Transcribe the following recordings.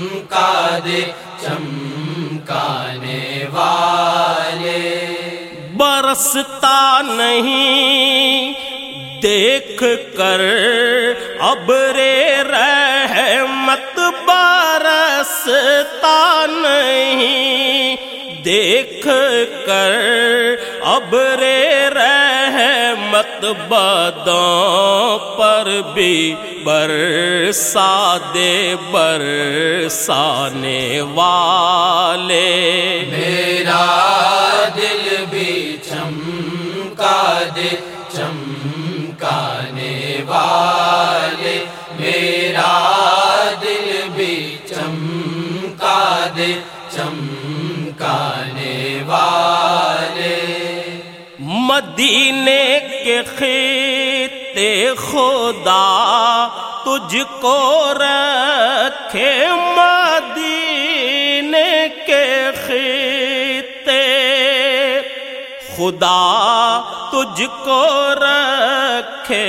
چمکا دے چمکانے والے برستا نہیں دیکھ کر اب رے رحمت برستا نہیں دیکھ کر اب رے رحمت بدوں پر بھی برسا دے برسانے والے۔ میرا دل بھی چمکا دے چمکانے والے۔ میرا دل بھی چمکا دے چمکانے والے۔ مدینے کے خطے خدا تجھ کو رکھے مدینے کے خطے۔ خدا تجھ کو رکھے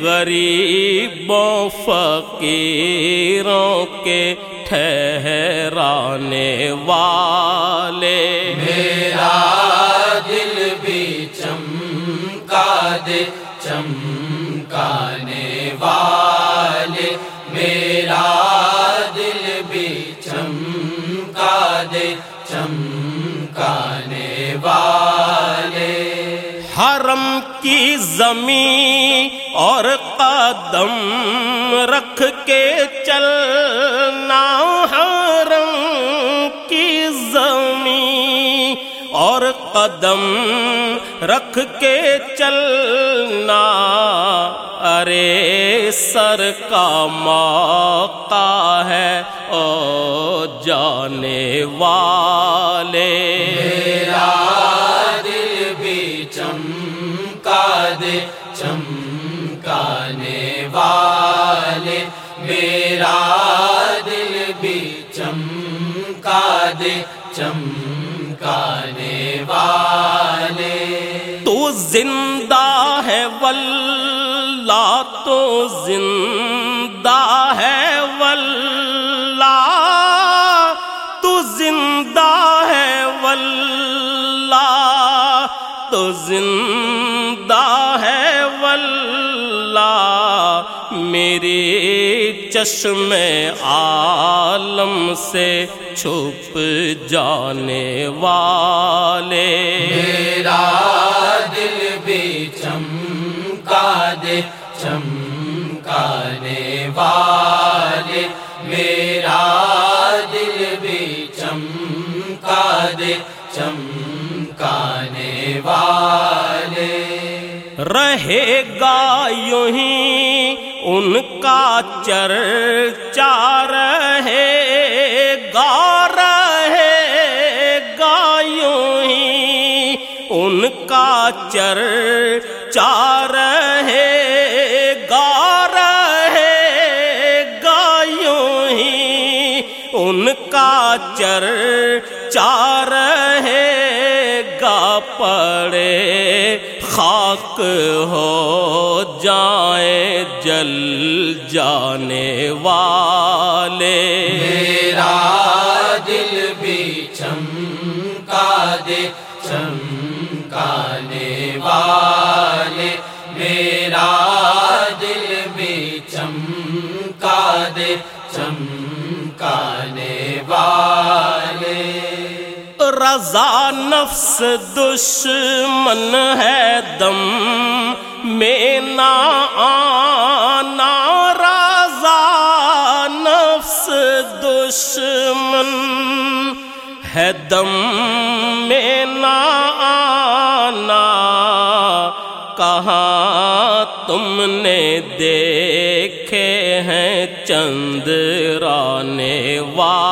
غریبوں، فقیروں کے ٹھہرانے والے۔ میرا دل بھی چمکا دے چمکانے والے، میرا دل بھی چمکا دے، چمکانے والے۔ حرم کی زمین اور قدم رکھ کے چلنا اور قدم رکھ کے چلنا۔ ارے سر کا موقع ہے او جانے والے۔ میرا دل بھی چمکا دے چمکانے والے۔ میرا دل بھی چمکا دے چمکانے زندہ ہے واللہ تو زندہ ہے واللہ تو زندہ ہے واللہ تو زندہ میری چشم عالم سے چھپ جانے والے۔ میرا دل بھی چمکا دے چمکانے والے۔ میرا دل بھی چمکا دے چمکانے والے۔ رہے گا یوں ہی ان کا چر چار گا رہے گا یوں ہی۔ ان کا چر چار ہے گا رہے گا یوں ہی۔ ان کا چر چار گا خاک ہو جائیں جل جانے والے۔ میرا دل بھی چمکا دے، چمکانے والے۔ میرا دل بھی چمکا دے، چمکانے والے۔ رضا نفس دشمن ہے دم میں نہ آنا، رضا نفس دشمن ہے دم میں نہ آنا۔ کہاں تم نے دیکھے ہیں چند رانے والے